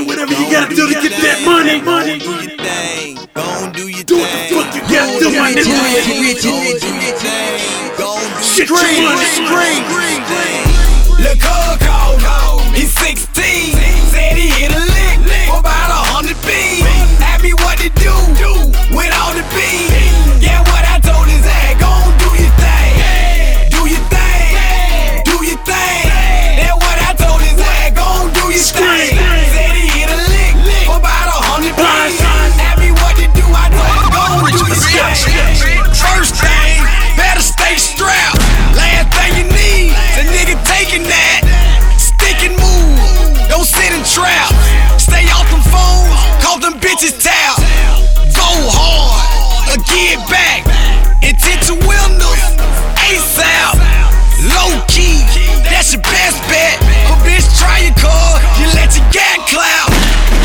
do whatever you gotta do to get that money. Money. Do your thing. Gon' do your Do what the thing. fuck you gotta do, my nigga. Shit, your money. Look, called, A bitch try your car, you let your gat clap.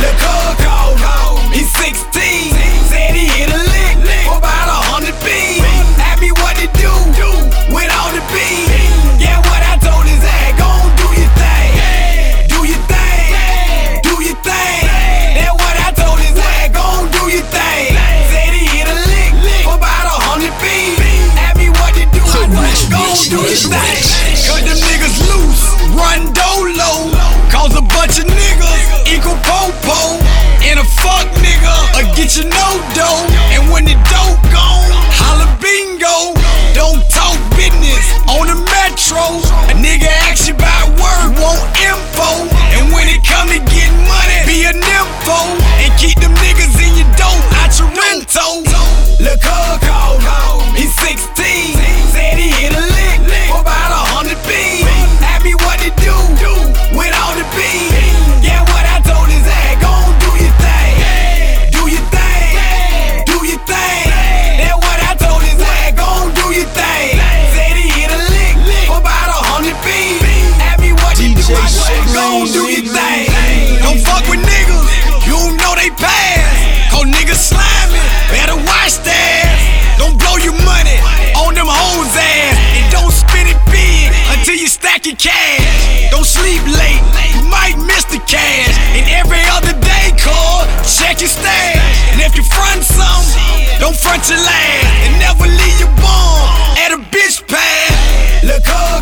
Look, called, he's 16. Said he hit a lick for about a hundred beans. Asked me what to do with all the beans. Yeah, what I told his ass, gon' do your thing. Do your thing. Do your thing. That's what I told his ass, gon' do your thing. Said he hit a lick for about a hundred beans. Asked me what to do, I told him, gon' do your thing. Dough. And when the dope gone, holla bingo. Don't talk business on the metro. A nigga cash. Don't sleep late, you might miss the cash. And every other day, call, check your stash. And if you front some, don't front your last. And never leave your bone at a bitch pad. Look up.